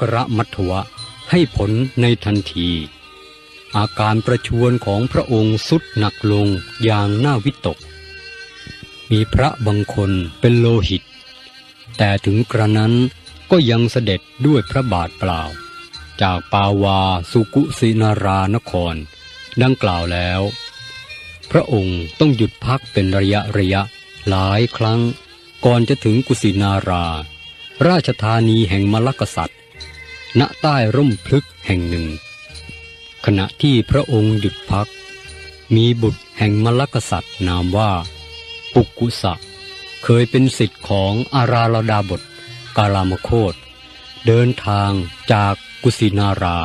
กระมัทวะให้ผลในทันที อาการประชวนของพระองค์สุดหนักลงอย่างน่าวิตก มีพระบางคนเป็นโลหิต แต่ถึงกระนั้นก็ยังเสด็จด้วยพระบาทเปล่า จากปาวาสุกุสินารานคร ดังกล่าวแล้ว พระองค์ต้องหยุดพักเป็นระยะระยะหลายครั้งก่อนจะถึงกุสินารา ราชธานีแห่งมลกษัตริย ณใต้ร่มพลึกแห่งหนึ่ง ขณะที่พระองค์หยุดพัก มีบุตรแห่งมลกษัตริย์นามว่า ปุกกุสะเคยเป็นสิทธิ์ของอาราลดาบทกาลามโคตเดินทางจากกุสินารา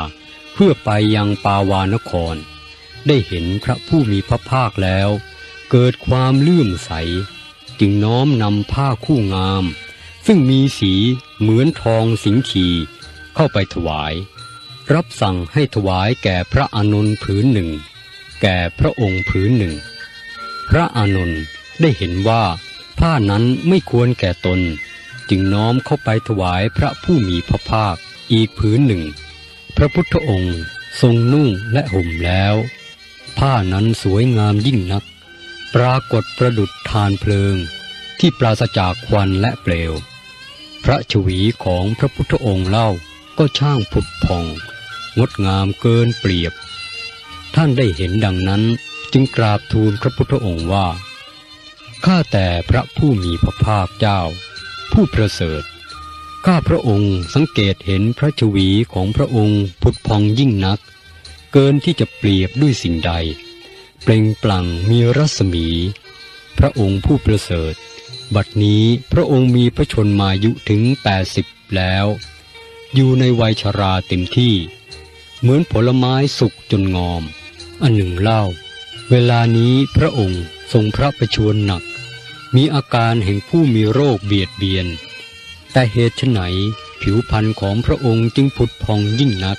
เพื่อไปยังปาวานคร ได้เห็นพระผู้มีพระภาคแล้ว เกิดความลื่มใส จึงน้อมนำผ้าคู่งาม ซึ่งมีสีเหมือนทองสิงขี เข้าไปถวาย รับสั่งให้ถวายแก่พระอานนท์ผืนหนึ่ง แก่พระองค์ผืนหนึ่ง พระอานนท์ได้เห็นว่าผ้านั้นไม่ควรแก่ตน จึงน้อมเข้าไปถวายพระผู้มีพระภาคอีกผืนหนึ่ง พระพุทธองค์ทรงนุ่งและห่มแล้ว ผ้านั้นสวยงามยิ่งนัก ปรากฏประดุดทานเพลิง ที่ปราศจากควันและเปลว พระชวีของพระพุทธองค์เล่า ก็ช่างผุดพอง งดงามเกินเปรียบ ท่านได้เห็นดังนั้นจึงกราบทูลพระพุทธองค์ว่า ข้าแต่พระผู้มีพระภาคเจ้า ผู้ประเสริฐ ข้าพระองค์สังเกตเห็นพระชวีของพระองค์ผุดพองยิ่งนัก เกินที่จะเปรียบด้วยสิ่งใด เปล่งปลั่งมีรัศมี พระองค์ผู้ประเสริฐ บัดนี้พระองค์มีพระชนมายุถึงแปดสิบแล้ว อยู่ในวัยชราเต็มที่ เหมือนผลไม้สุกจนงอม อันหนึ่งเล่า เวลานี้พระองค์ทรงพระประชวรหนัก มีอาการแห่งผู้มีโรคเบียดเบียน แต่เหตุไฉนผิวพรรณของพระองค์จึงผุดพองยิ่งนัก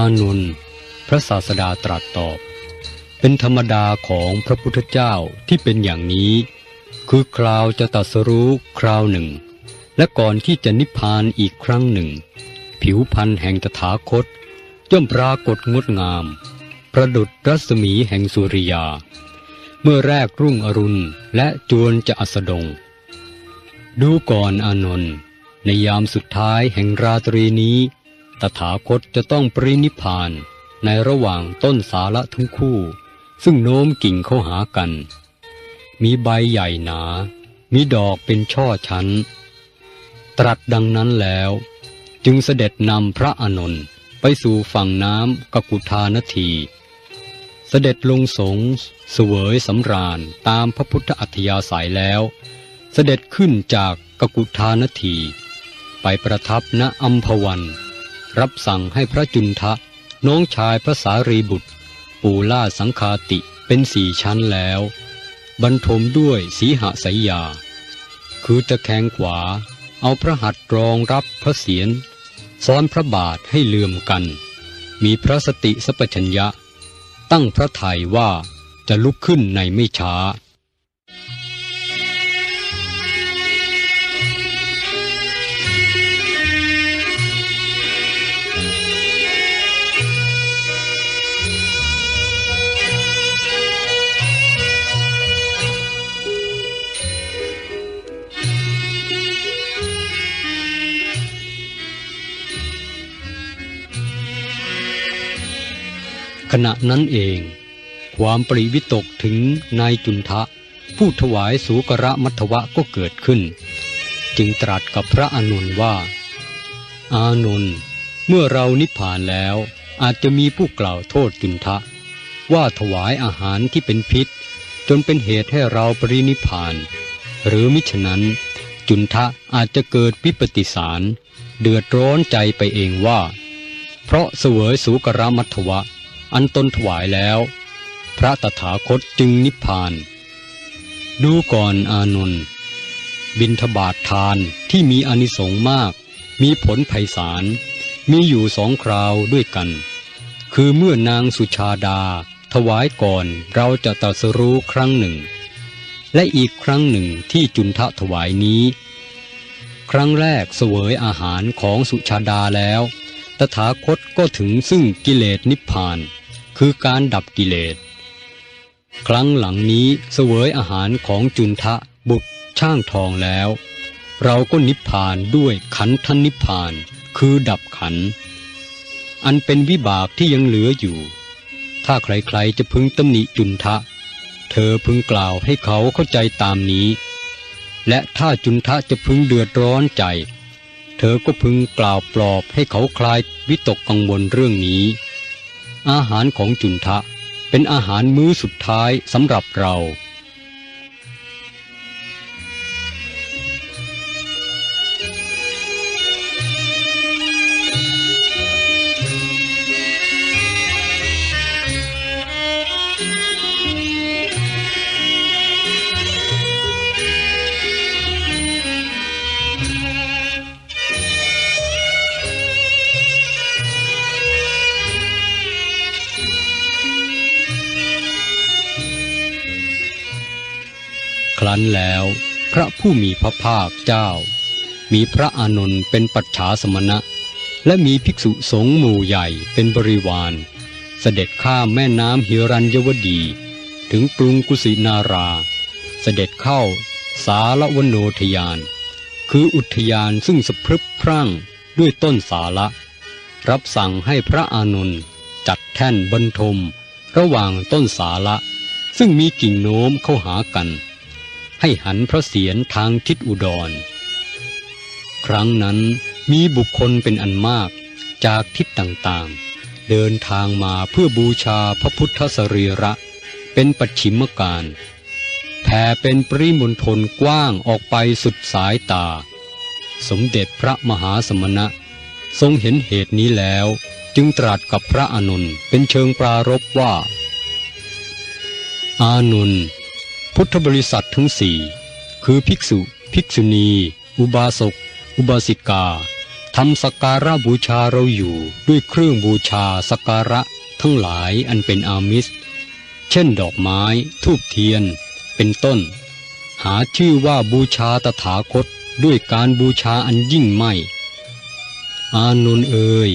านนท์พระศาสดาตรัสตอบ เป็นธรรมดาของพระพุทธเจ้าที่เป็นอย่างนี้ คือคราวจะตัสรู้คราวหนึ่ง และก่อนที่จะนิพพานอีกครั้งหนึ่ง ผิวพันธ์แห่งตถาคตย่อมปรากฏงดงาม ประดุดรัศมีแห่งสุริยา เมื่อแรกรุ่งอรุณและจวนจะอัสดง ดูก่อนอานนท์ในยามสุดท้ายแห่งราตรีนี้ ตถาคตจะต้องปรินิพานในระหว่างต้นสาระทั้งคู่ ซึ่งโน้มกิ่งเข้าหากัน มีใบใหญ่หนา มีดอกเป็นช่อชั้น ตรัสดังนั้นแล้ว จึงเสด็จนำพระอานนท์ไปสู่ฝั่งน้ำกกุธานที เสด็จลงสงฆ์เสวยสำราญตามพระพุทธอัธยาศัยแล้ว เสด็จขึ้นจากกกุธานที ไปประทับณอัมพวัน รับสั่งให้พระจุนทะ น้องชายพระสารีบุตร ปูล่าสังคาติเป็นสี่ชั้นแล้ว บรรทมด้วยสีหสายยา คือตะแคงขวา เอาพระหัตถ์รองรับพระเศียรซ้อนพระบาทให้เลื่อมกัน มีพระสติสัพชัญญะ ตั้งพระทัยว่าจะลุกขึ้นในไม่ช้า ณะนั้นเอง ความปริวิตกถึงนายจุนทะ ผู้ถวายสูกระมัทวะก็เกิดขึ้น จึงตรัสกับพระอานนท์ว่า อานนท์เมื่อเรานิพพานแล้วอาจจะมีผู้กล่าวโทษจุนทะ ว่าถวายอาหารที่เป็นพิษ จนเป็นเหตุให้เราปรินิพาน หรือมิฉะนั้น จุนทะอาจจะเกิดวิปติสาร เดือดร้อนใจไปเองว่า เพราะเสวยสูกระมัทวะ อันตนถวายแล้ว พระตถาคตจึงนิพพาน ดูก่อนอานนท์บินทบาททานที่มีอนิสงส์มาก มีผลไพศาลมีอยู่สองคราวด้วยกัน คือเมื่อนางสุชาดา ถวายก่อนเราจะตรัสรู้ครั้งหนึ่ง และอีกครั้งหนึ่งที่จุนทะถวายนี้ ครั้งแรกเสวยอาหารของสุชาดาแล้ว ตถาคตก็ถึงซึ่งกิเลสนิพพาน คือการดับกิเลส ครั้งหลังนี้เสวยอาหารของจุนทะบุตรช่างทองแล้ว เราก็นิพพานด้วยขันธนิพพาน คือดับขันธ์อันเป็นวิบากที่ยังเหลืออยู่ ถ้าใครๆจะพึงตำหนิจุนทะ เธอพึงกล่าวให้เขาเข้าใจตามนี้ และถ้าจุนทะจะพึงเดือดร้อนใจ เธอก็พึงกล่าวปลอบให้เขาคลายวิตกกังวลเรื่องนี้ อาหารของจุนทะ เป็นอาหารมื้อสุดท้ายสำหรับเรา นั้นแล้ว พระผู้มีพระภาคเจ้า มีพระอานนท์เป็นปัจฉาสมณะ และมีภิกษุสงฆ์หมู่ใหญ่เป็นบริวาร เสด็จข้ามแม่น้ำหิรัญยวดี ถึงกรุงกุสินารา เสด็จเข้าสาลวโนทยาน คืออุทยานซึ่งสะพรึบพรั่งด้วยต้นสาละรับสั่งให้พระอานนท์จัดแท่นบรรทม ระหว่างต้นสาละซึ่งมีกิ่งโน้มเข้าหากัน ให้หันพระเศียรทางทิศอุดร ครั้งนั้นมีบุคคลเป็นอันมากจากทิศต่างๆ เดินทางมาเพื่อบูชาพระพุทธสรีระ เป็นปัจฉิมการแผ่เป็นปริมณฑลกว้างออกไปสุดสายตา สมเด็จพระมหาสมณะ ทรงเห็นเหตุนี้แล้วจึงตรัสกับพระอานนท์เป็นเชิงปรารบว่า อานนท์ พุทธบริษัททั้งสี่คือภิกษุ ภิกษุณี อุบาสก อุบาสิกาทำสักการะบูชาเราอยู่ด้วยเครื่องบูชาสักการะทั้งหลายอันเป็นอามิส เช่นดอกไม้ทูบเทียน เป็นต้น หาชื่อว่าบูชาตถาคตด้วยการบูชาอันยิ่งไม่ อานนท์เอ่ย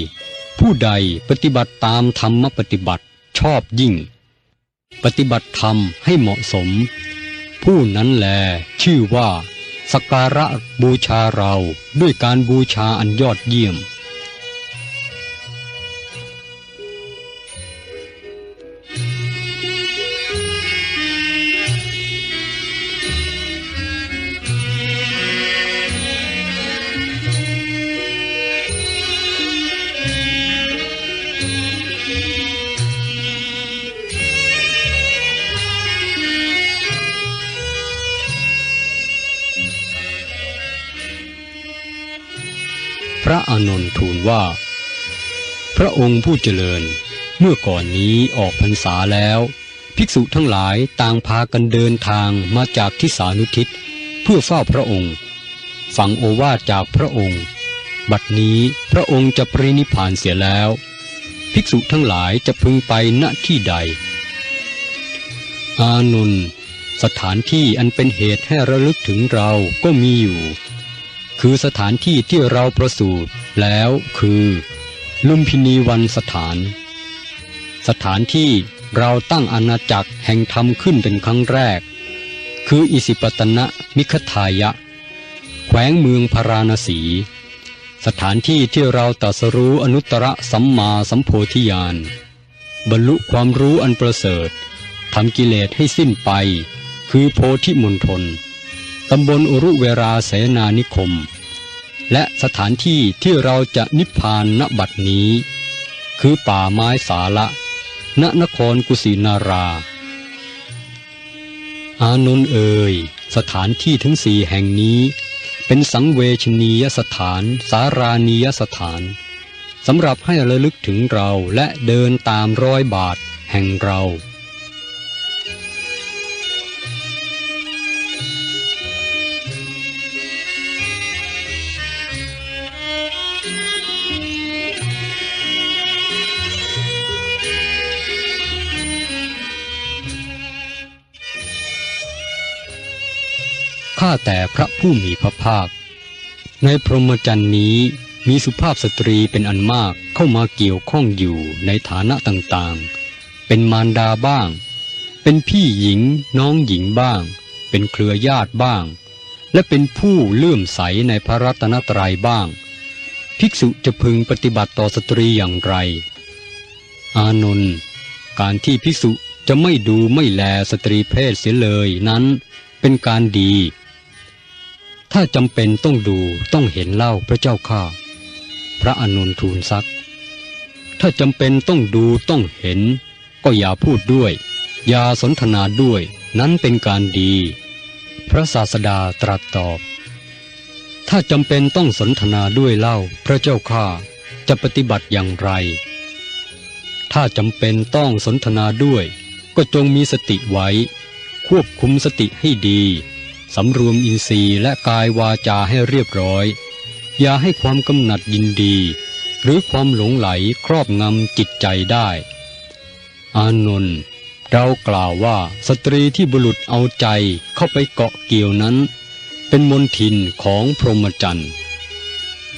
ผู้ใดปฏิบัติตามธรรมปฏิบัติชอบยิ่ง ปฏิบัติธรรมให้เหมาะสม ผู้นั้นแลชื่อว่า สกการะบูชาเราด้วยการบูชาอันยอดเยี่ยม ระอานนท์ทูลว่า พระองค์ผู้เจริญ เมื่อก่อนนี้ออกพรรษาแล้ว ภิกษุทั้งหลายต่างพากันเดินทางมาจากทิศานุทิศ เพื่อเฝ้าพระองค์ฟังโอวาจากพระองค์ บัดนี้พระองค์จะปรินิพพานเสียแล้ว ภิกษุทั้งหลายจะพึงไปณที่ใด อานนท์สถานที่อันเป็นเหตุให้ระลึกถึงเราก็มีอยู่ คือสถานที่ที่เราประสูติแล้วคือ ลุมพินีวันสถาน สถานที่เราตั้งอาณาจักรแห่งธรรมขึ้นเป็นครั้งแรก คืออิสิปตนะมิคทายะ แขวงเมืองพาราณสี สถานที่ที่เราตรัสรู้อนุตตรสัมมาสัมโพธิญาณบรรลุความรู้อันประเสริฐทำกิเลสให้สิ้นไป คือโพธิมณฑลตำบลอุรุเวราเสนานิคม และสถานที่ที่เราจะนิพพานณบัดนี้ คือป่าไม้สาละณนครกุสินารา อานนท์เอ่ยสถานที่ทั้งสี่แห่งนี้ เป็นสังเวชนียสถาน สารานียสถานสำหรับให้ระลึกถึงเราและเดินตามรอยบาทแห่งเราาแต่พระผู้มีพระภาค ในพรหมจรรย์นี้มีสุภาพสตรีเป็นอันมากเข้ามาเกี่ยวข้องอยู่ในฐานะต่างๆ เป็นมารดาบ้าง เป็นพี่หญิงน้องหญิงบ้าง เป็นเครือญาติบ้าง และเป็นผู้เลื่อมใสในพระรัตนตรัยบ้าง ภิกษุจะพึงปฏิบัติต่อสตรีอย่างไร อานนท์การที่ภิกษุจะไม่ดูไม่แลสตรีเพศเสียเลยนั้น เป็นการดี ถ้าจำเป็นต้องดูต้องเห็นเล่าพระเจ้าข้า พระอานนทูลซัก ถ้าจำเป็นต้องดูต้องเห็น ก็อย่าพูดด้วย อย่าสนทนาด้วยนั้นเป็นการดี พระศาสดาตรัสตอบ ถ้าจำเป็นต้องสนทนาด้วยเล่าพระเจ้าข้าจะปฏิบัติอย่างไร ถ้าจำเป็นต้องสนทนาด้วย ก็จงมีสติไว้ ควบคุมสติให้ดี สำรวมอินทรีย์และกายวาจาให้เรียบร้อย อย่าให้ความกำหนัดยินดี หรือความหลงไหลครอบงำจิตใจได้ อานนท์เรากล่าวว่าสตรีที่บุรุษเอาใจเข้าไปเกาะเกี่ยวนั้น เป็นมนทินของพรหมจรรย์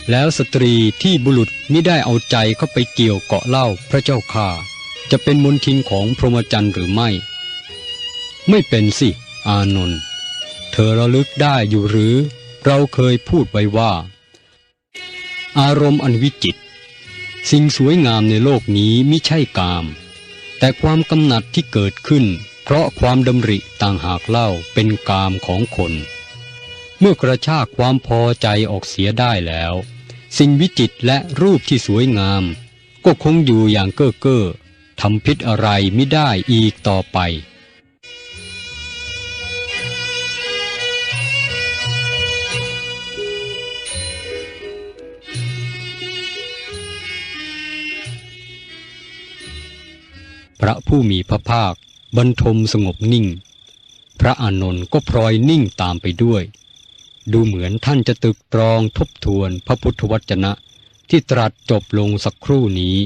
แล้วสตรีที่บุรุษมิได้เอาใจเข้าไปเกี่ยวเกาะเล่าพระเจ้าข้าจะเป็นมนทินของพรหมจรรย์หรือไม่ ไม่เป็นสิ อานนท์ เธอระลึกได้อยู่หรือ เราเคยพูดไว้ว่า อารมณ์อันวิจิต สิ่งสวยงามในโลกนี้มิใช่กาม แต่ความกำหนัดที่เกิดขึ้น เพราะความดำริต่างหากเล่าเป็นกามของคน เมื่อกระชากความพอใจออกเสียได้แล้ว สิ่งวิจิตและรูปที่สวยงาม ก็คงอยู่อย่างเก้อเก้อทำพิษอะไรไม่ได้อีกต่อไป พระผู้มีพระภาคบรรทมสงบนิ่ง พระอานนท์ก็พลอยนิ่งตามไปด้วย ดูเหมือนท่านจะตึกตรองทบทวนพระพุทธวจนะที่ตรัสจบลงสักครู่นี้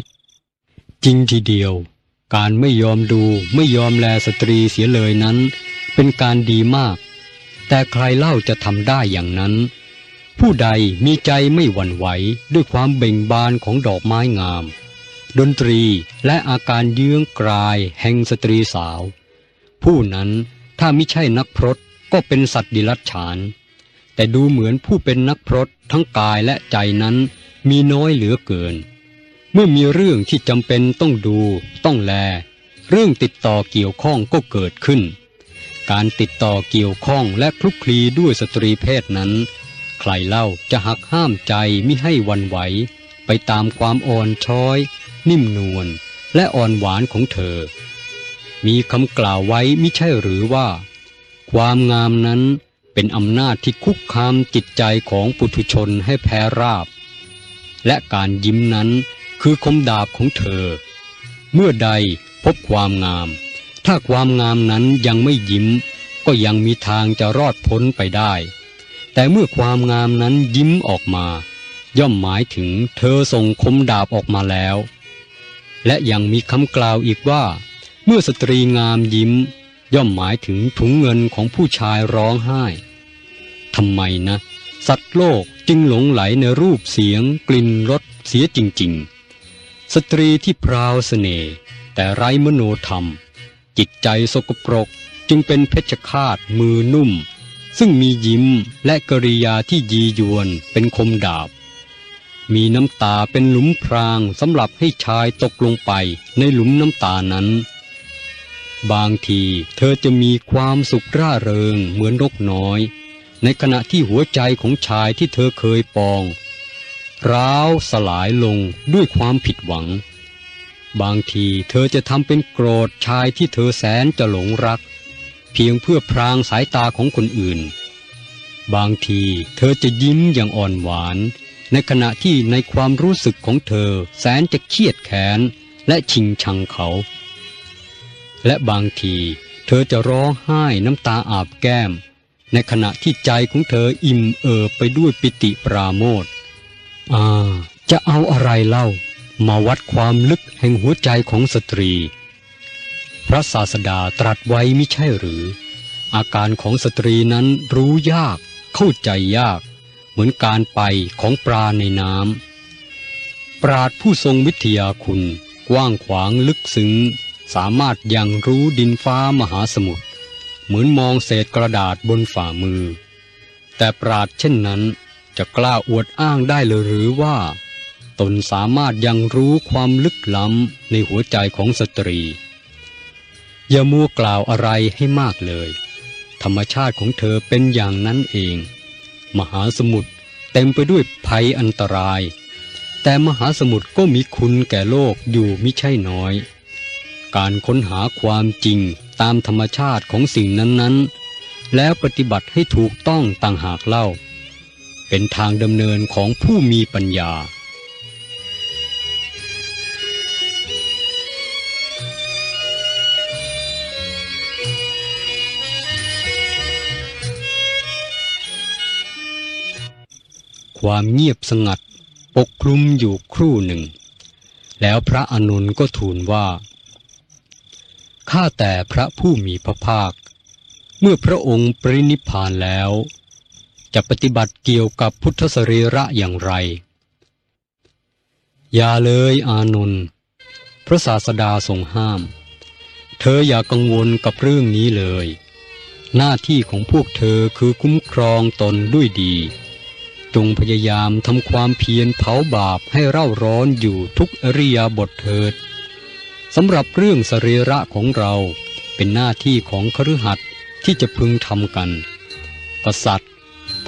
จริงทีเดียว การไม่ยอมดูไม่ยอมแลสตรีเสียเลยนั้น เป็นการดีมาก แต่ใครเล่าจะทำได้อย่างนั้น ผู้ใดมีใจไม่หวั่นไหวด้วยความเบ่งบานของดอกไม้งาม ดนตรีและอาการเยื้องกลายแห่งสตรีสาว ผู้นั้นถ้าไม่ใช่นักพรตก็เป็นสัตว์ดิลัดฉาน แต่ดูเหมือนผู้เป็นนักพรตทั้งกายและใจนั้นมีน้อยเหลือเกิน เมื่อมีเรื่องที่จำเป็นต้องดูต้องแล เรื่องติดต่อเกี่ยวข้องก็เกิดขึ้น การติดต่อเกี่ยวข้องและคลุกคลีด้วยสตรีเพศนั้น ใครเล่าจะหักห้ามใจมิให้วันไหว ไปตามความอ่อนช้อย นิ่มนวลและอ่อนหวานของเธอ มีคำกล่าวไว้มิใช่หรือว่า ความงามนั้นเป็นอำนาจที่คุกคามจิตใจของปุถุชนให้แพ้ราบ และการยิ้มนั้นคือคมดาบของเธอ เมื่อใดพบความงาม ถ้าความงามนั้นยังไม่ยิ้ม ก็ยังมีทางจะรอดพ้นไปได้ แต่เมื่อความงามนั้นยิ้มออกมา ย่อมหมายถึงเธอส่งคมดาบออกมาแล้ว และยังมีคำกล่าวอีกว่า เมื่อสตรีงามยิ้ม ย่อมหมายถึงถุงเงินของผู้ชายร้องไห้ทำไมนะ สัตว์โลกจึงหลงไหลในรูปเสียง กลิ่นรสเสียจริง ๆ สตรีที่พราวเสน่ห์แต่ไร้มโนธรรม จิตใจสกปรกจึงเป็นเพชฌฆาตมือนุ่ม ซึ่งมียิ้มและกริยาที่ยียวนเป็นคมดาบ มีน้ำตาเป็นหลุมพรางสำหรับให้ชายตกลงไปในหลุมน้ำตานั้น บางทีเธอจะมีความสุขร่าเริงเหมือนนกน้อย ในขณะที่หัวใจของชายที่เธอเคยปอง ร้าวสลายลงด้วยความผิดหวัง บางทีเธอจะทำเป็นโกรธชายที่เธอแสนจะหลงรัก เพียงเพื่อพรางสายตาของคนอื่น บางทีเธอจะยิ้มอย่างอ่อนหวาน ในขณะที่ในความรู้สึกของเธอแสนจะเครียดแค้นและชิงชังเขา และบางทีเธอจะร้องไห้น้ำตาอาบแก้ม ในขณะที่ใจของเธออิ่มเอิบไปด้วยปิติปราโมทอ่า จะเอาอะไรเล่า มาวัดความลึกแห่งหัวใจของสตรี พระศาสดาตรัสไว้มิใช่หรือ อาการของสตรีนั้นรู้ยาก เข้าใจยาก เหมือนการไปของปลาในน้ำ ปราดผู้ทรงวิทยาคุณกว้างขวางลึกซึ้ง สามารถยังรู้ดินฟ้ามหาสมุทรเหมือนมองเศษกระดาษบนฝ่ามือ แต่ปราดเช่นนั้นจะกล้าอวดอ้างได้เลยหรือว่า ตนสามารถยังรู้ความลึกล้ำในหัวใจของสตรี อย่ามัวกล่าวอะไรให้มากเลย ธรรมชาติของเธอเป็นอย่างนั้นเอง มหาสมุทรเต็มไปด้วยภัยอันตราย แต่มหาสมุทรก็มีคุณแก่โลกอยู่มิใช่น้อย การค้นหาความจริงตามธรรมชาติของสิ่งนั้นๆ แล้วปฏิบัติให้ถูกต้องต่างหากเล่า เป็นทางดำเนินของผู้มีปัญญา ความเงียบสงัดปกคลุมอยู่ครู่หนึ่ง แล้วพระอานนก็ทูลว่า ข้าแต่พระผู้มีพระภาค เมื่อพระองค์ปรินิพพานแล้ว จะปฏิบัติเกี่ยวกับพุทธสรีระอย่างไร อย่าเลยอานนท์พระศาสดาทรงห้าม เธออย่ากังวลกับเรื่องนี้เลย หน้าที่ของพวกเธอคือคุ้มครองตนด้วยดี จงพยายามทำความเพียรเผาบาปให้เร่าร้อนอยู่ทุกอริยาบทเถิดสำหรับเรื่องสรีระของเราเป็นหน้าที่ของคฤหัสถ์ที่จะพึงทำกัน กษัตริย์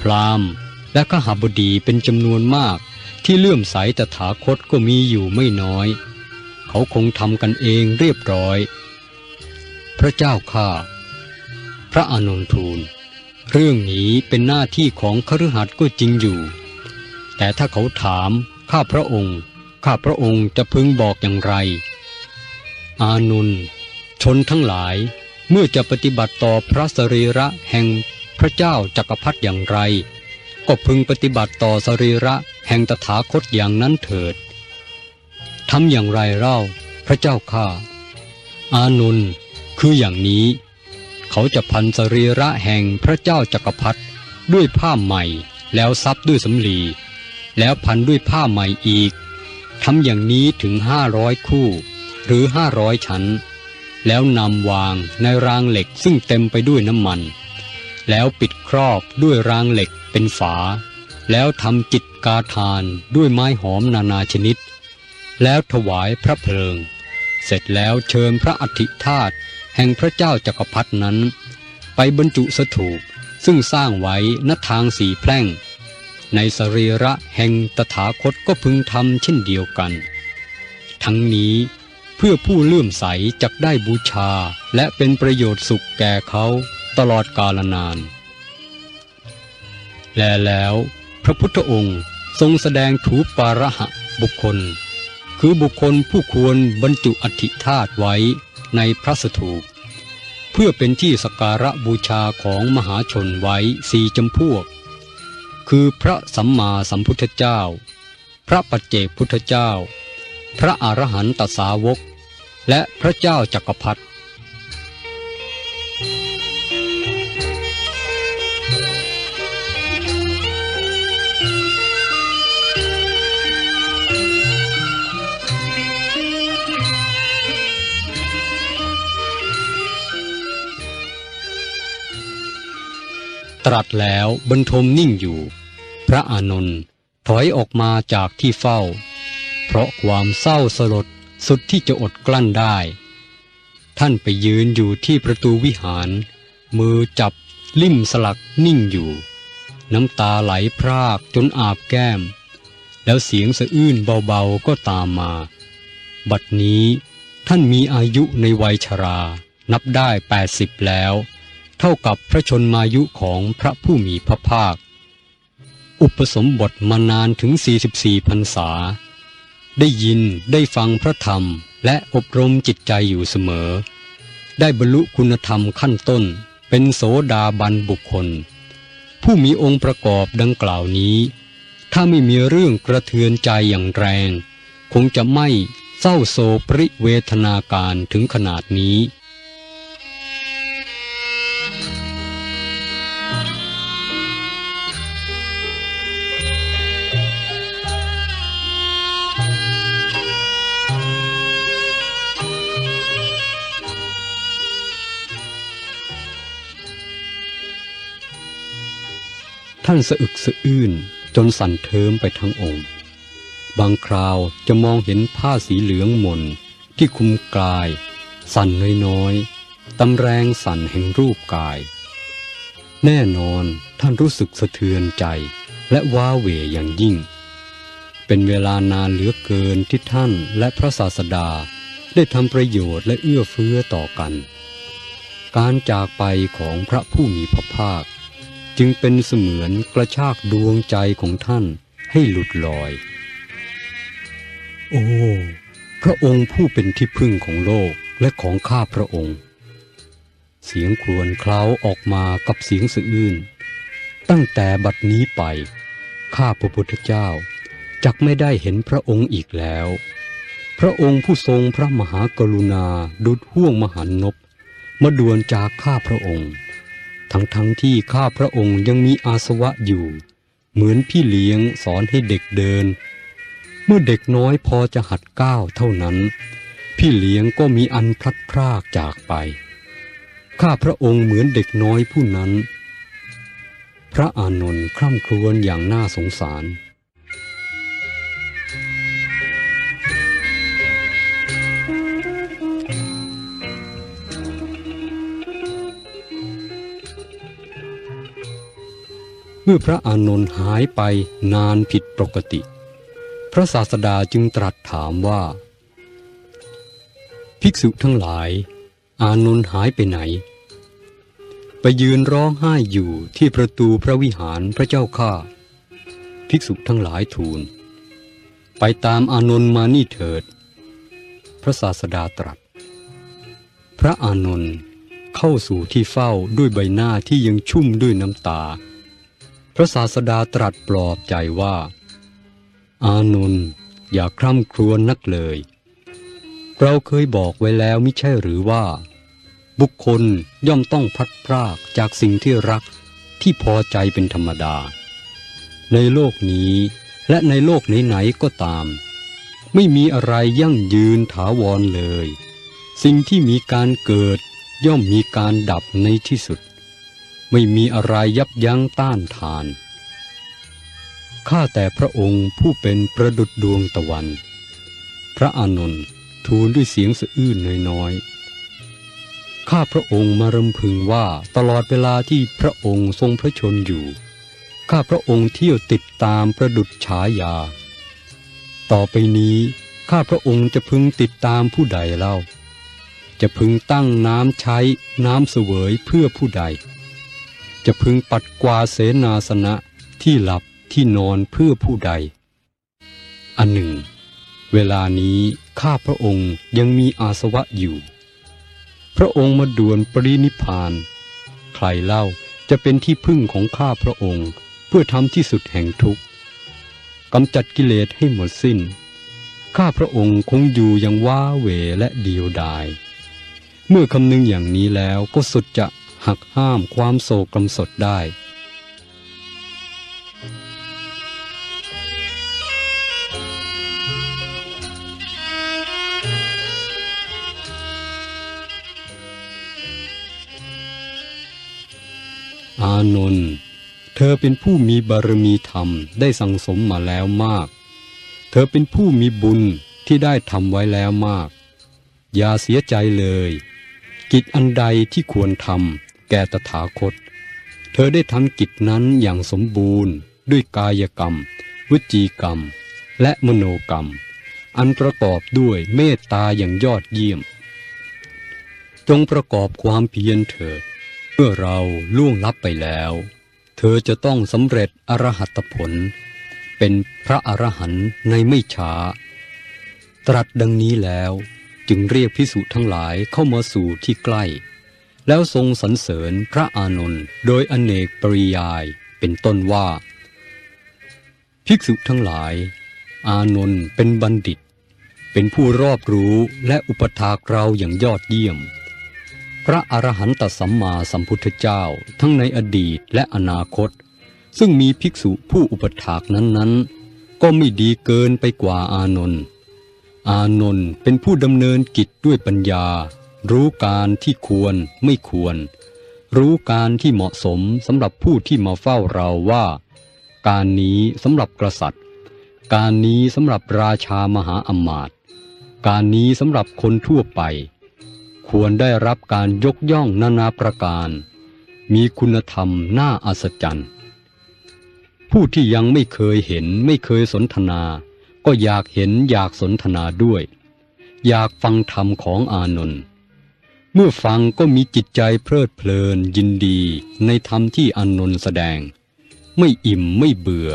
พราหมณ์ และขหบดีเป็นจำนวนมากที่เลื่อมใสตถาคตก็มีอยู่ไม่น้อย เขาคงทำกันเองเรียบร้อย พระเจ้าข้า พระอานนทูล เรื่องนี้เป็นหน้าที่ของคฤหัสถ์ก็จริงอยู่ แต่ถ้าเขาถามข้าพระองค์ ข้าพระองค์จะพึงบอกอย่างไร อานุนชนทั้งหลายเมื่อจะปฏิบัติต่อพระสรีระแห่งพระเจ้าจักรพรรดิอย่างไร ก็พึงปฏิบัติต่อสรีระแห่งตถาคตอย่างนั้นเถิดทำอย่างไรเล่าพระเจ้าข้าอานุนคืออย่างนี้ เขาจะพันสรีระแห่งพระเจ้าจักรพรรดิด้วยผ้าใหม่แล้วซับด้วยสำลี แล้วพันด้วยผ้าใหม่อีกทำอย่างนี้ถึงห้าร้อยคู่ หรือห้าร้อยชั้น แล้วนำวางในรางเหล็กซึ่งเต็มไปด้วยน้ำมัน แล้วปิดครอบด้วยรางเหล็กเป็นฝา แล้วทำจิตกาทานด้วยไม้หอมนานาชนิด แล้วถวายพระเพลิง เสร็จแล้วเชิญพระอธิธาตุ แห่งพระเจ้าจักรพรรดนั้น ไปบรรจุสถูปซึ่งสร้างไว้ณทางสีแพร่ง ในสรีระแห่งตถาคตก็พึงทำเช่นเดียวกัน ทั้งนี้เพื่อผู้เลื่อมใสจักได้บูชาและเป็นประโยชน์สุขแก่เขาตลอดกาลนาน และแล้วพระพุทธองค์ทรงแสดงถูปาระหะบุคคล คือบุคคลผู้ควรบรรจุอธิธาตุไว้ ในพระสถูปเพื่อเป็นที่สการะบูชาของมหาชนไว้สี่จำพวก คือพระสัมมาสัมพุทธเจ้า พระปัจเจกพุทธเจ้า พระอรหันตสาวก และพระเจ้าจักรพรรดิ ตรัสแล้วบรรทมนิ่งอยู่ พระอานนท์ถอยออกมาจากที่เฝ้า เพราะความเศร้าสลดสุดที่จะอดกลั้นได้ ท่านไปยืนอยู่ที่ประตูวิหาร มือจับลิ่มสลักนิ่งอยู่ น้ำตาไหลพรากจนอาบแก้ม แล้วเสียงสะอื้นเบาๆก็ตามมา บัดนี้ท่านมีอายุในวัยชรา นับได้แปดสิบแล้ว เท่ากับพระชนมายุของพระผู้มีพระภาค อุปสมบทมานานถึง 44พรรษา ได้ยินได้ฟังพระธรรมและอบรมจิตใจอยู่เสมอ ได้บรรลุคุณธรรมขั้นต้นเป็นโสดาบันบุคคล ผู้มีองค์ประกอบดังกล่าวนี้ ถ้าไม่มีเรื่องกระเทือนใจอย่างแรง คงจะไม่เศร้าโศปริเวทนาการถึงขนาดนี้ ท่านสะอึกสะอื้นจนสั่นเทิมไปทั้งองค์ บางคราวจะมองเห็นผ้าสีเหลืองมนที่คุมกาย สั่นน้อยๆตำแรงสั่นแห่งรูปกาย แน่นอนท่านรู้สึกสะเทือนใจและว้าเหวอย่างยิ่ง เป็นเวลานานเหลือเกินที่ท่านและพระศาสดาได้ทำประโยชน์และเอื้อเฟื้อต่อกัน การจากไปของพระผู้มีพระภาค จึงเป็นเสมือนกระชากดวงใจของท่านให้หลุดลอย โอ้พระองค์ผู้เป็นที่พึ่งของโลกและของข้าพระองค์ เสียงครวญเคล้าออกมากับเสียงสะอื้นตั้งแต่บัดนี้ไป ข้าพระพุทธเจ้าจักไม่ได้เห็นพระองค์อีกแล้ว พระองค์ผู้ทรงพระมหากรุณาดุดห่วงมหันนบมาด่วนจากข้าพระองค์ ทั้งทั้งที่ข้าพระองค์ยังมีอาสวะอยู่ เหมือนพี่เลี้ยงสอนให้เด็กเดิน เมื่อเด็กน้อยพอจะหัดก้าวเท่านั้น พี่เลี้ยงก็มีอันพลัดพรากจากไป ข้าพระองค์เหมือนเด็กน้อยผู้นั้น พระอานนท์คร่ำครวญอย่างน่าสงสาร มื่อพระอานนท์หายไปนานผิดปกติ พระศาสดาจึงตรัสถามว่า ภิกษุทั้งหลาย อานนท์หายไปไหน ไปยืนร้องไห้อยู่ที่ประตูพระวิหารพระเจ้าข้าภิกษุทั้งหลายทูล ไปตามอานนท์มานี่เถิด พระศาสดาตรัส พระอานนท์เข้าสู่ที่เฝ้าด้วยใบหน้าที่ยังชุ่มด้วยน้ำตา พระศาสดาตรัสปลอบใจว่า อานนท์อย่าคร่ำครวญนักเลย เราเคยบอกไว้แล้วมิใช่หรือว่า บุคคลย่อมต้องพลัดพรากจากสิ่งที่รักที่พอใจเป็นธรรมดา ในโลกนี้และในโลกไหนๆก็ตาม ไม่มีอะไรยั่งยืนถาวรเลย สิ่งที่มีการเกิดย่อมมีการดับในที่สุด ไม่มีอะไรยับยั้งต้านทาน ข้าแต่พระองค์ผู้เป็นประดุจดวงตะวัน พระอานนท์ทูลด้วยเสียงสะอื้นน้อยๆ ข้าพระองค์มารำพึงว่าตลอดเวลาที่พระองค์ทรงพระชนอยู่ ข้าพระองค์เที่ยวติดตามประดุจฉายา ต่อไปนี้ข้าพระองค์จะพึงติดตามผู้ใดเล่า จะพึงตั้งน้ำใช้น้ำเสวยเพื่อผู้ใด จะพึงปัดกวาดเสนาสนะที่หลับที่นอนเพื่อผู้ใด อันหนึ่ง เวลานี้ข้าพระองค์ยังมีอาสวะอยู่ พระองค์มาด่วนปรินิพพาน ใครเล่าจะเป็นที่พึ่งของข้าพระองค์เพื่อทำที่สุดแห่งทุกข์กำจัดกิเลสให้หมดสิ้น ข้าพระองค์คงอยู่อย่างว้าเหวและเดียวดาย เมื่อคำนึงอย่างนี้แล้วก็สุดจะ หักห้ามความโศกกำสดได้อานนท์เธอเป็นผู้มีบารมีธรรมได้สั่งสมมาแล้วมาก เธอเป็นผู้มีบุญที่ได้ทำไว้แล้วมาก อย่าเสียใจเลย กิจอันใดที่ควรทำ แก่ตถาคต เธอได้ทำกิจนั้นอย่างสมบูรณ์ ด้วยกายกรรม วจีกรรม และมโนกรรม อันประกอบด้วยเมตตาอย่างยอดเยี่ยม จงประกอบความเพียรเถิดเมื่อเราล่วงลับไปแล้ว เธอจะต้องสำเร็จอรหัตผล เป็นพระอรหันต์ในไม่ช้า ตรัสดังนี้แล้วจึงเรียกพิสุทั้งหลายเข้ามาสู่ที่ใกล้ แล้วทรงสรรเสริญพระอานนท์โดยอเนกปริยายเป็นต้นว่า ภิกษุทั้งหลาย อานนท์เป็นบัณฑิต เป็นผู้รอบรู้และอุปถากเราอย่างยอดเยี่ยม พระอรหันตสัมมาสัมพุทธเจ้าทั้งในอดีตและอนาคต ซึ่งมีภิกษุผู้อุปถากนั้นๆ ก็ไม่ดีเกินไปกว่าอานนท์อานนท์เป็นผู้ดำเนินกิจด้วยปัญญา รู้การที่ควรไม่ควร รู้การที่เหมาะสมสำหรับผู้ที่มาเฝ้าเราว่า การนี้สำหรับกษัตริย์ การนี้สำหรับราชามหาอมาตย์การนี้สำหรับคนทั่วไป ควรได้รับการยกย่องนานาประการ มีคุณธรรมน่าอัศจรรย์ ผู้ที่ยังไม่เคยเห็นไม่เคยสนทนา ก็อยากเห็นอยากสนทนาด้วย อยากฟังธรรมของอานนท์ เมื่อฟังก็มีจิตใจเพลิดเพลินยินดีในธรรมที่อนนท์แสดง ไม่อิ่มไม่เบื่อ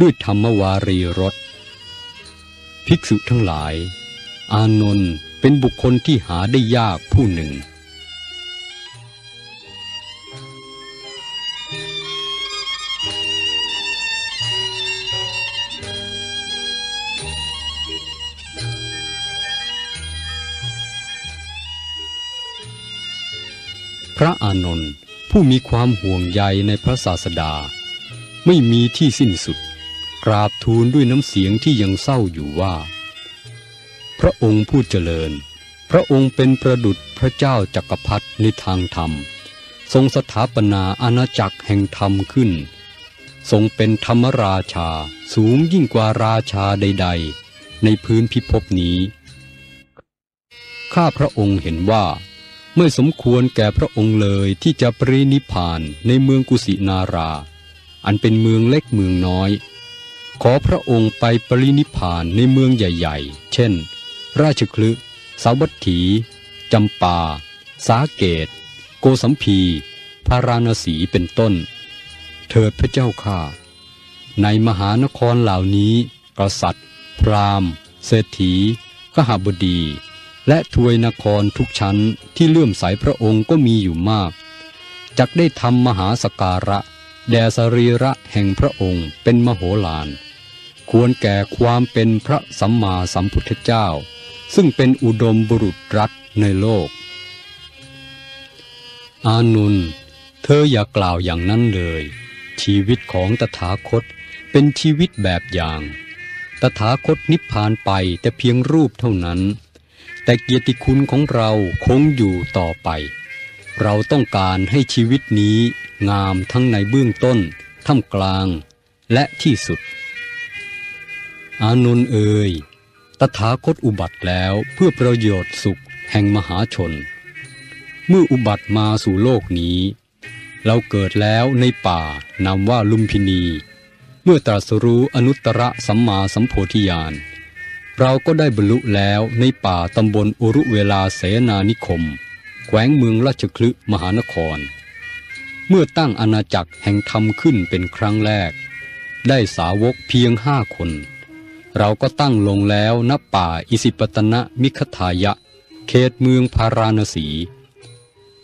ด้วยธรรมวารีรสภิกษุทั้งหลาย อานนท์เป็นบุคคลที่หาได้ยากผู้หนึ่งานนท์ผู้มีความห่วงใยในพระศาสดา ไม่มีที่สิ้นสุด กราบทูลด้วยน้ำเสียงที่ยังเศร้าอยู่ว่า พระองค์ผู้เจริญ พระองค์เป็นประดุจพระเจ้าจักรพรรดิในทางธรรม ทรงสถาปนาอาณาจักรแห่งธรรมขึ้น ทรงเป็นธรรมราชาสูงยิ่งกว่าราชาใด ๆ ในพื้นพิภพนี้ข้าพระองค์เห็นว่า ไม่สมควรแก่พระองค์เลยที่จะปรินิพานในเมืองกุสินารา อันเป็นเมืองเล็กเมืองน้อย ขอพระองค์ไปปรินิพพานในเมืองใหญ่ ๆ เช่น ราชคลึสาวัตถี จำปา สาเกต โกสัมพีพาราณสีเป็นต้น เถิดพระเจ้าข้าในมหานครเหล่านี้ กษัตริย์ พราหมณ์ เศรษฐีขหบดี และทวยนครทุกชั้นที่เลื่อมใสพระองค์ก็มีอยู่มากจักได้ทำมหาสการะ แด่สรีระแห่งพระองค์เป็นมโหฬารควรแก่ความเป็นพระสัมมาสัมพุทธเจ้า ซึ่งเป็นอุดมบุรุษรัตในโลก อานุนเธออย่ากล่าวอย่างนั้นเลย ชีวิตของตถาคตเป็นชีวิตแบบอย่าง ตถาคตนิพพานไปแต่เพียงรูปเท่านั้น แต่เกียรติคุณของเราคงอยู่ต่อไป เราต้องการให้ชีวิตนี้งามทั้งในเบื้องต้น ท่ามกลาง และที่สุด อานนท์เอ่ยตถาคตอุบัติแล้วเพื่อประโยชน์สุขแห่งมหาชน เมื่ออุบัติมาสู่โลกนี้ เราเกิดแล้วในป่านามว่าลุมพินี เมื่อตรัสรู้อนุตตรสัมมาสัมโพธิญาณ เราก็ได้บรรลุแล้วในป่าตำบลอุรุเวลาเสนานิคม แขวงเมืองราชคลึมหานคร เมื่อตั้งอาณาจักรแห่งธรรมขึ้นเป็นครั้งแรก ได้สาวกเพียงห้าคน เราก็ตั้งลงแล้วณป่าอิสิปตนะมิคทายะ เขตเมืองพาราณสี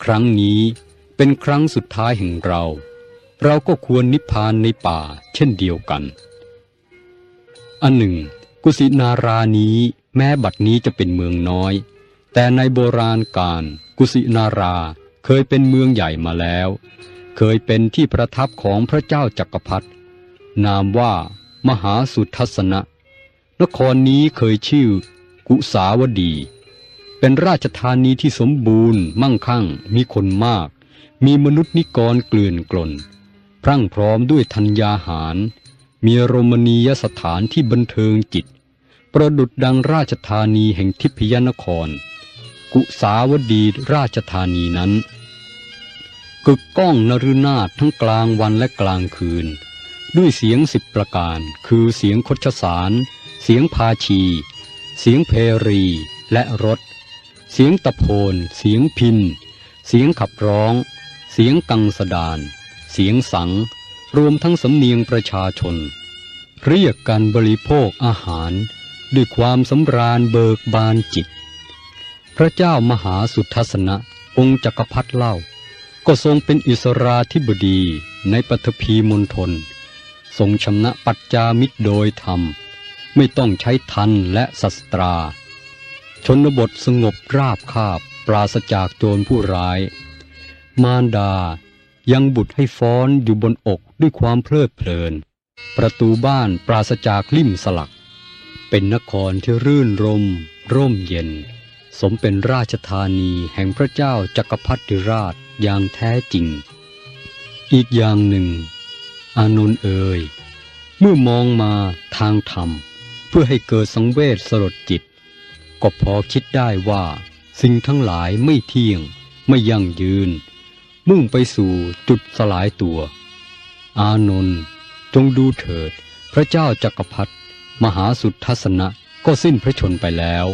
ครั้งนี้เป็นครั้งสุดท้ายแห่งเรา เราก็ควรนิพพานในป่าเช่นเดียวกัน อันหนึ่ง กุสินารานี้แม้บัดนี้จะเป็นเมืองน้อย แต่ในโบราณกาลกุสินาราเคยเป็นเมืองใหญ่มาแล้ว เคยเป็นที่ประทับของพระเจ้าจักรพรรดินามว่ามหาสุทัศนะ นครนี้เคยชื่อ กุสาวดี เป็นราชธานีที่สมบูรณ์ มั่งคั่ง มีคนมาก มีมนุษย์นิกรเกลื่อนกลน พรั่งพร้อมด้วยธัญญาหาร มีโรมณียสถานที่บันเทิงจิต ประดุดดังราชธานีแห่งทิพยนคร กุสาวดีราชธานีนั้นกึกก้องนรุนาถทั้งกลางวันและกลางคืน ด้วยเสียงสิบประการ คือเสียงคชสาร เสียงพาชี เสียงเพรีและรถ เสียงตะโพน เสียงพิน เสียงขับร้อง เสียงกังสดาน เสียงสัง รวมทั้งสำเนียงประชาชน เรียกกันบริโภคอาหาร ด้วยความสำราญเบิกบานจิต พระเจ้ามหาสุทัศนะ องค์จักรพรรดิเล่า ก็ทรงเป็นอิสราธิบดีในปฐพีมณฑลทรงชำนะปัจจามิตรโดยธรรม ไม่ต้องใช้ทันและศัสตรา ชนบทสงบราบคาบปราศจากโจรผู้ร้าย มารดายังบุตรให้ฟ้อนอยู่บนอกด้วยความเพลิดเพลิน ประตูบ้านปราศจากลิ่มสลัก เป็นนครที่รื่นรม ร่มเย็น สมเป็นราชธานีแห่งพระเจ้าจักรพรรดิราชอย่างแท้จริง อีกอย่างหนึ่ง อานนท์เอ่ยเมื่อมองมาทางธรรม เพื่อให้เกิดสังเวชสลดจิต ก็พอคิดได้ว่า สิ่งทั้งหลายไม่เที่ยง ไม่ยั่งยืน มุ่งไปสู่จุดสลายตัว อานนท์จงดูเถิด พระเจ้าจักรพรรดิ มหาสุทัศนะก็สิ้นพระชนไปแล้ว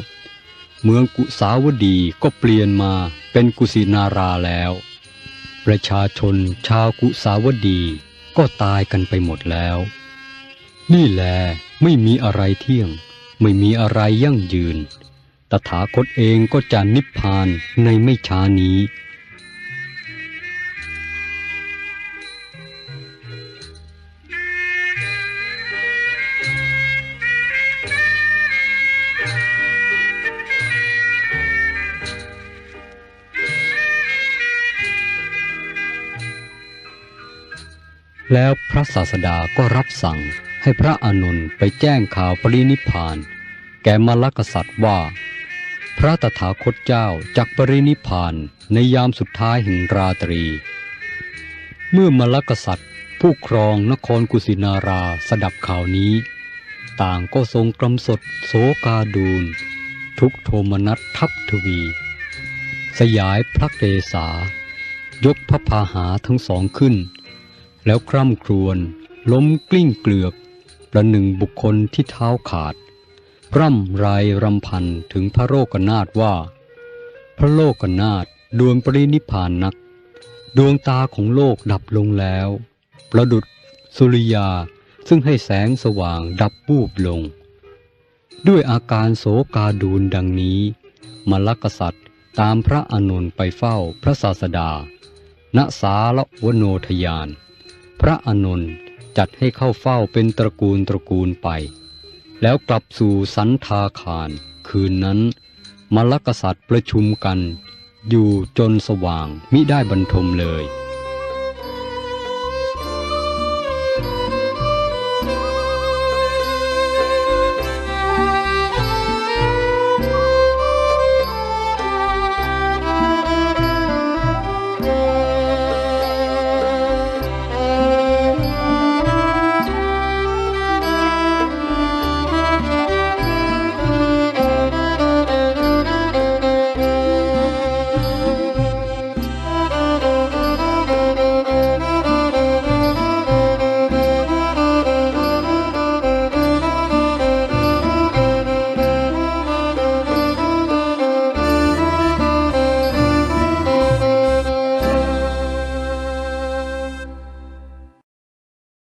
เมืองกุสาวดีก็เปลี่ยนมาเป็นกุสินาราแล้ว ประชาชนชาวกุสาวดีก็ตายกันไปหมดแล้ว นี่แลไม่มีอะไรเที่ยง ไม่มีอะไรยั่งยืน ตถาคตเองก็จะนิพพานในไม่ช้านี้ แล้วพระศาสดาก็รับสั่งให้พระอานนท์ไปแจ้งข่าวปรินิพาน แก่มลกษัตริย์ว่า พระตถาคตเจ้าจักปรินิพานในยามสุดท้ายแห่งราตรี เมื่อมลกษัตริย์ ผู้ครองนครกุสินาราสดับข่าวนี้ ต่างก็ทรงกำสดโสกาดูลทุกโทมนัสทับทวี สยายพระเกศายกพระพาหาทั้งสองขึ้น แล้วคร่ำครวญล้มกลิ้งเกลือกประหนึ่งบุคคลที่เท้าขาด ร่ำไรรำพันถึงพระโลกนาถว่า พระโลกนาถดวงปรินิพานนัก ดวงตาของโลกดับลงแล้ว ประดุดสุริยาซึ่งให้แสงสว่างดับบูบลง ด้วยอาการโศกาดูลดังนี้มลกษัตริย์ตามพระอานนท์ไปเฝ้าพระศาสดา ณสาละวโนทยาน พระอนุนจัดให้เข้าเฝ้าเป็นตระกูลตระกูลไป แล้วกลับสู่สันทาคาร คืนนั้น มลกษัตริย์ประชุมกัน อยู่จนสว่างมิได้บรรทมเลย